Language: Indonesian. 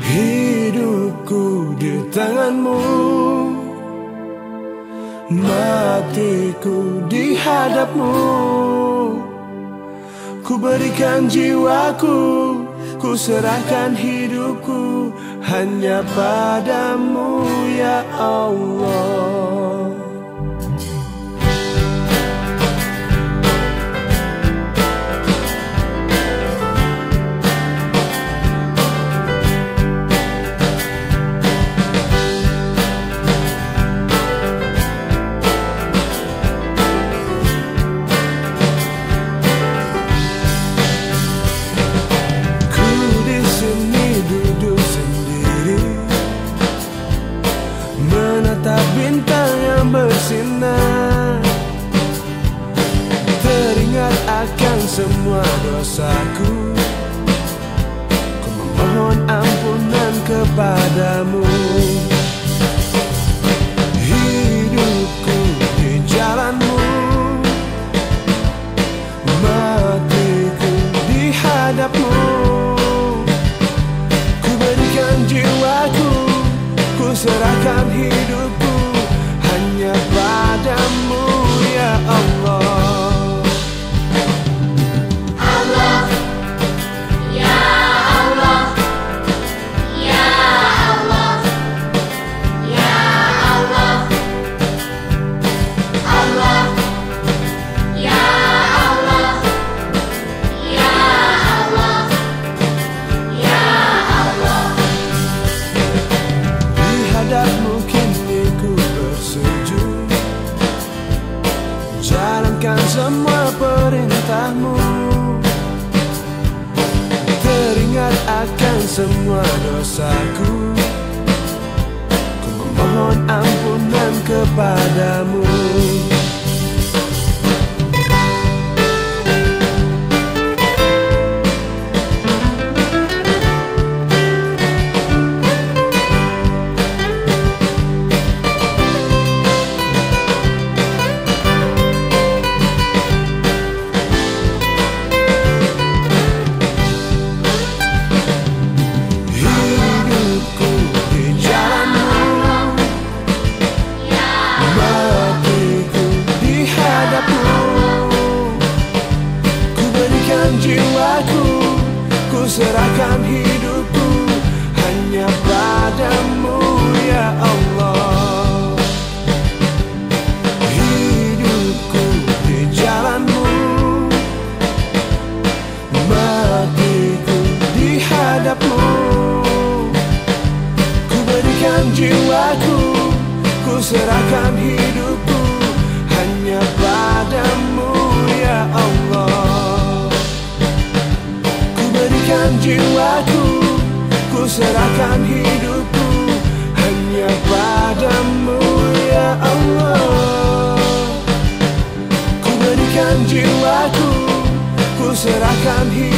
Hidupku di tanganmu. Matiku di hadapmu. Ku berikan jiwaku Ku serahkan hidupku Hanya padamu ya Allah bersinar. Teringat akan semua dosaku. Ku memohon ampunan kepadamu Ku serahkan semua perintahmu. Teringat akan semua dosaku. Ku memohon ampunan kepadamu serahkan hidupku hanya padamu ya Allah. Ku berikan jiwaku, ku serahkan hidupku hanya padamu ya Allah. Ku berikan jiwaku, ku serahkan hidupku